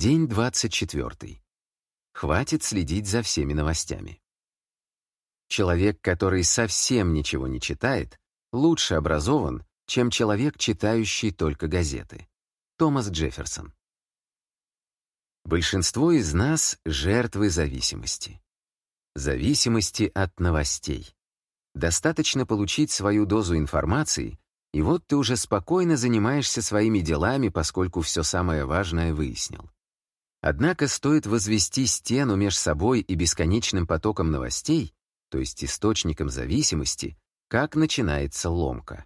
День 24. Хватит следить за всеми новостями. Человек, который совсем ничего не читает, лучше образован, чем человек, читающий только газеты. Томас Джефферсон. Большинство из нас — жертвы зависимости. Зависимости от новостей. Достаточно получить свою дозу информации, и вот ты уже спокойно занимаешься своими делами, поскольку все самое важное выяснил. Однако стоит возвести стену между собой и бесконечным потоком новостей, то есть источником зависимости, как начинается ломка.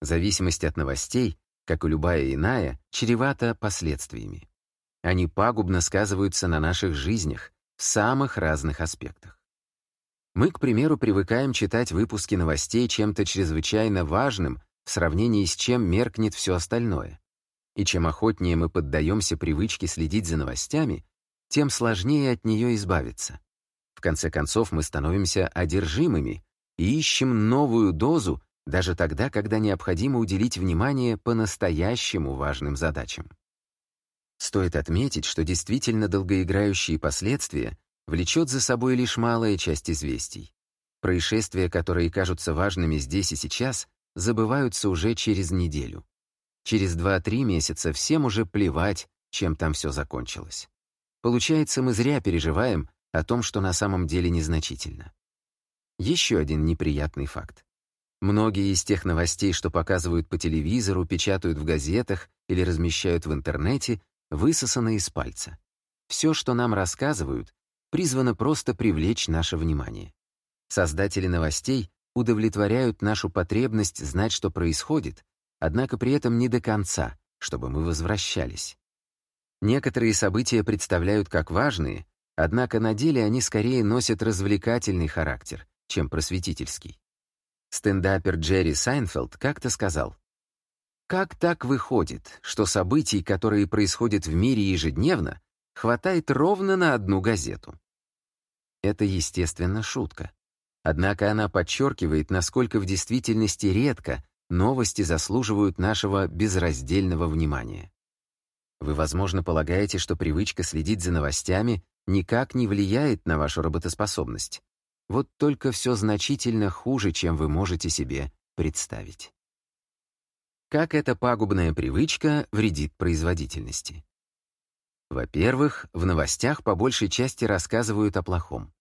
Зависимость от новостей, как и любая иная, чревата последствиями. Они пагубно сказываются на наших жизнях в самых разных аспектах. Мы, к примеру, привыкаем читать выпуски новостей чем-то чрезвычайно важным в сравнении с чем меркнет все остальное. И чем охотнее мы поддаемся привычке следить за новостями, тем сложнее от нее избавиться. В конце концов, мы становимся одержимыми и ищем новую дозу даже тогда, когда необходимо уделить внимание по-настоящему важным задачам. Стоит отметить, что действительно долгоиграющие последствия влечет за собой лишь малая часть известий. Происшествия, которые кажутся важными здесь и сейчас, забываются уже через неделю. Через 2-3 месяца всем уже плевать, чем там все закончилось. Получается, мы зря переживаем о том, что на самом деле незначительно. Еще один неприятный факт. Многие из тех новостей, что показывают по телевизору, печатают в газетах или размещают в интернете, высосаны из пальца. Все, что нам рассказывают, призвано просто привлечь наше внимание. Создатели новостей удовлетворяют нашу потребность знать, что происходит, однако при этом не до конца, чтобы мы возвращались. Некоторые события представляют как важные, однако на деле они скорее носят развлекательный характер, чем просветительский. Стендапер Джерри Сайнфелд как-то сказал, «Как так выходит, что событий, которые происходят в мире ежедневно, хватает ровно на одну газету?» Это, естественно, шутка. Однако она подчеркивает, насколько в действительности редко новости заслуживают нашего безраздельного внимания. Вы, возможно, полагаете, что привычка следить за новостями никак не влияет на вашу работоспособность. Вот только все значительно хуже, чем вы можете себе представить. Как эта пагубная привычка вредит производительности? Во-первых, в новостях по большей части рассказывают о плохом.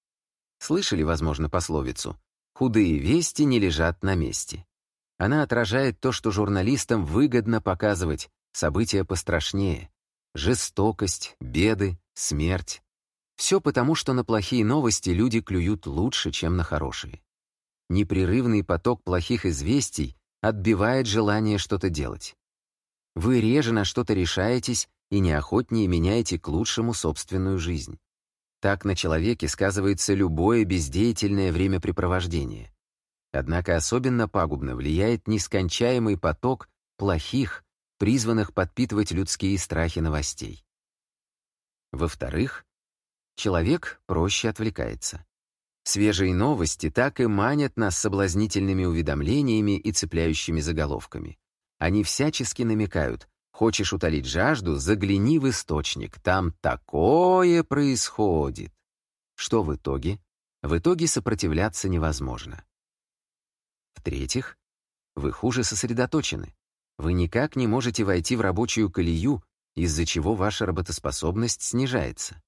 Слышали, возможно, пословицу «худые вести не лежат на месте». Она отражает то, что журналистам выгодно показывать, события пострашнее. Жестокость, беды, смерть. Все потому, что на плохие новости люди клюют лучше, чем на хорошие. Непрерывный поток плохих известий отбивает желание что-то делать. Вы реже на что-то решаетесь и неохотнее меняете к лучшему собственную жизнь. Так на человеке сказывается любое бездеятельное времяпрепровождение. Однако особенно пагубно влияет нескончаемый поток плохих, призванных подпитывать людские страхи новостей. Во-вторых, человек проще отвлекается. Свежие новости так и манят нас соблазнительными уведомлениями и цепляющими заголовками. Они всячески намекают, хочешь утолить жажду, загляни в источник, там такое происходит. Что в итоге? В итоге сопротивляться невозможно. В-третьих, вы хуже сосредоточены. Вы никак не можете войти в рабочую колею, из-за чего ваша работоспособность снижается.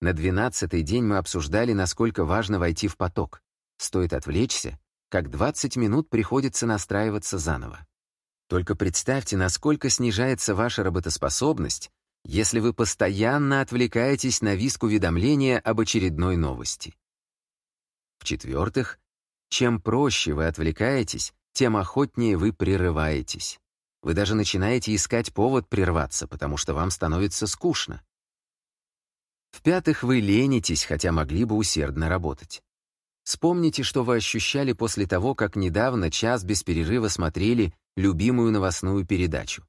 На двенадцатый день мы обсуждали, насколько важно войти в поток. Стоит отвлечься, как 20 минут приходится настраиваться заново. Только представьте, насколько снижается ваша работоспособность, если вы постоянно отвлекаетесь на виск уведомления об очередной новости. В-четвертых, чем проще вы отвлекаетесь, тем охотнее вы прерываетесь. Вы даже начинаете искать повод прерваться, потому что вам становится скучно. В-пятых, вы ленитесь, хотя могли бы усердно работать. Вспомните, что вы ощущали после того, как недавно час без перерыва смотрели любимую новостную передачу.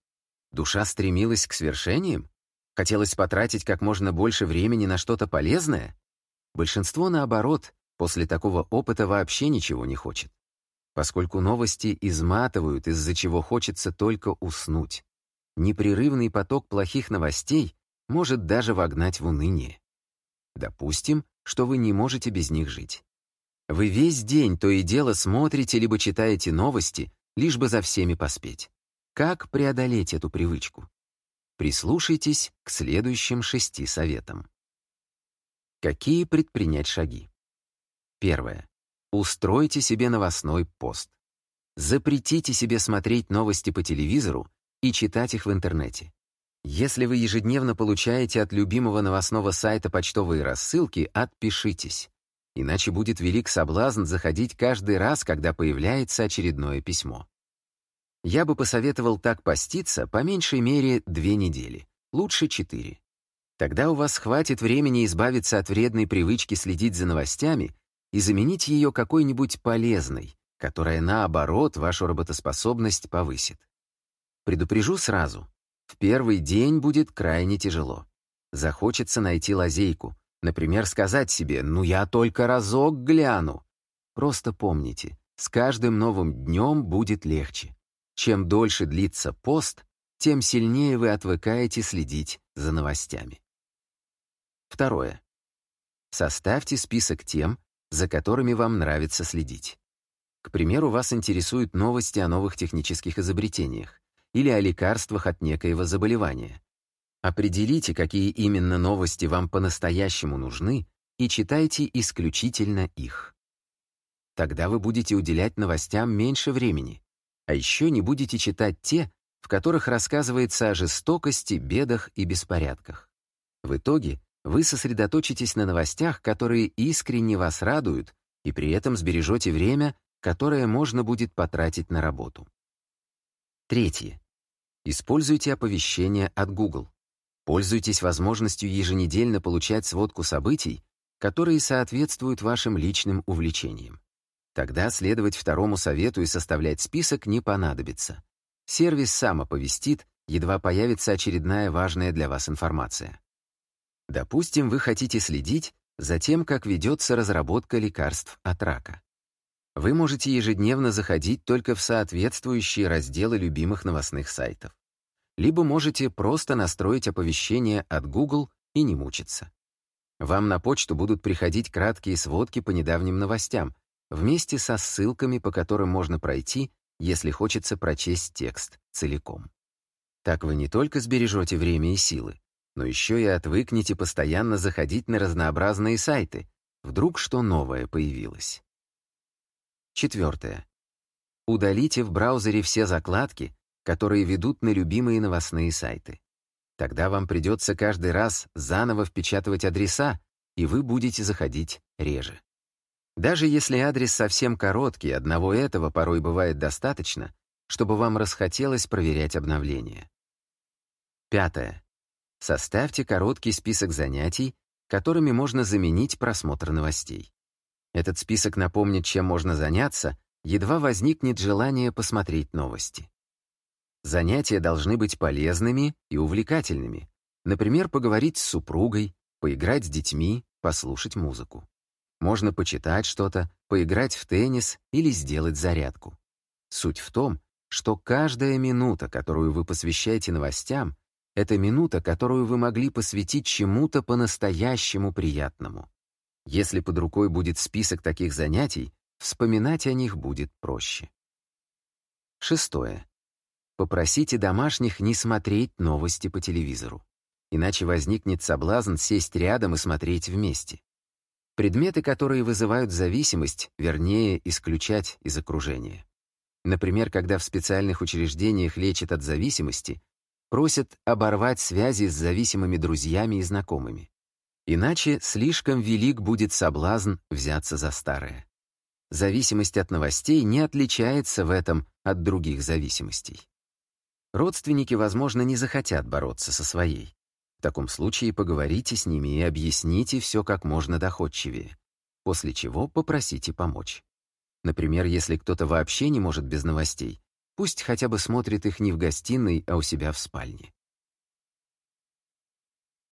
Душа стремилась к свершениям? Хотелось потратить как можно больше времени на что-то полезное? Большинство, наоборот, после такого опыта вообще ничего не хочет. Поскольку новости изматывают, из-за чего хочется только уснуть. Непрерывный поток плохих новостей может даже вогнать в уныние. Допустим, что вы не можете без них жить. Вы весь день то и дело смотрите либо читаете новости, лишь бы за всеми поспеть. Как преодолеть эту привычку? Прислушайтесь к следующим шести советам. Какие предпринять шаги? Первое. Устройте себе новостной пост. Запретите себе смотреть новости по телевизору и читать их в интернете. Если вы ежедневно получаете от любимого новостного сайта почтовые рассылки, отпишитесь. Иначе будет велик соблазн заходить каждый раз, когда появляется очередное письмо. Я бы посоветовал так поститься по меньшей мере две недели, лучше четыре. Тогда у вас хватит времени избавиться от вредной привычки следить за новостями и заменить ее какой-нибудь полезной, которая, наоборот, вашу работоспособность повысит. Предупрежу сразу, в первый день будет крайне тяжело. Захочется найти лазейку, например, сказать себе «ну я только разок гляну». Просто помните, с каждым новым днем будет легче. Чем дольше длится пост, тем сильнее вы отвыкаете следить за новостями. Второе. Составьте список тем, за которыми вам нравится следить. К примеру, вас интересуют новости о новых технических изобретениях или о лекарствах от некоего заболевания. Определите, какие именно новости вам по-настоящему нужны, и читайте исключительно их. Тогда вы будете уделять новостям меньше времени, а еще не будете читать те, в которых рассказывается о жестокости, бедах и беспорядках. В итоге вы сосредоточитесь на новостях, которые искренне вас радуют, и при этом сбережете время, которое можно будет потратить на работу. Третье. Используйте оповещения от Google. Пользуйтесь возможностью еженедельно получать сводку событий, которые соответствуют вашим личным увлечениям. Тогда следовать второму совету и составлять список не понадобится. Сервис сам оповестит, едва появится очередная важная для вас информация. Допустим, вы хотите следить за тем, как ведется разработка лекарств от рака. Вы можете ежедневно заходить только в соответствующие разделы любимых новостных сайтов. Либо можете просто настроить оповещения от Google и не мучиться. Вам на почту будут приходить краткие сводки по недавним новостям, вместе со ссылками, по которым можно пройти, если хочется прочесть текст целиком. Так вы не только сбережете время и силы, но еще и отвыкнете постоянно заходить на разнообразные сайты, вдруг что новое появилось. Четвертое. Удалите в браузере все закладки, которые ведут на любимые новостные сайты. Тогда вам придется каждый раз заново впечатывать адреса, и вы будете заходить реже. Даже если адрес совсем короткий, одного этого порой бывает достаточно, чтобы вам расхотелось проверять обновления. Пятое. Составьте короткий список занятий, которыми можно заменить просмотр новостей. Этот список напомнит, чем можно заняться, едва возникнет желание посмотреть новости. Занятия должны быть полезными и увлекательными. Например, поговорить с супругой, поиграть с детьми, послушать музыку. Можно почитать что-то, поиграть в теннис или сделать зарядку. Суть в том, что каждая минута, которую вы посвящаете новостям, это минута, которую вы могли посвятить чему-то по-настоящему приятному. Если под рукой будет список таких занятий, вспоминать о них будет проще. Шестое. Попросите домашних не смотреть новости по телевизору. Иначе возникнет соблазн сесть рядом и смотреть вместе. Предметы, которые вызывают зависимость, вернее, исключать из окружения. Например, когда в специальных учреждениях лечат от зависимости, просят оборвать связи с зависимыми друзьями и знакомыми. Иначе слишком велик будет соблазн взяться за старое. Зависимость от новостей не отличается в этом от других зависимостей. Родственники, возможно, не захотят бороться со своей. В таком случае поговорите с ними и объясните все как можно доходчивее, после чего попросите помочь. Например, если кто-то вообще не может без новостей, пусть хотя бы смотрит их не в гостиной, а у себя в спальне.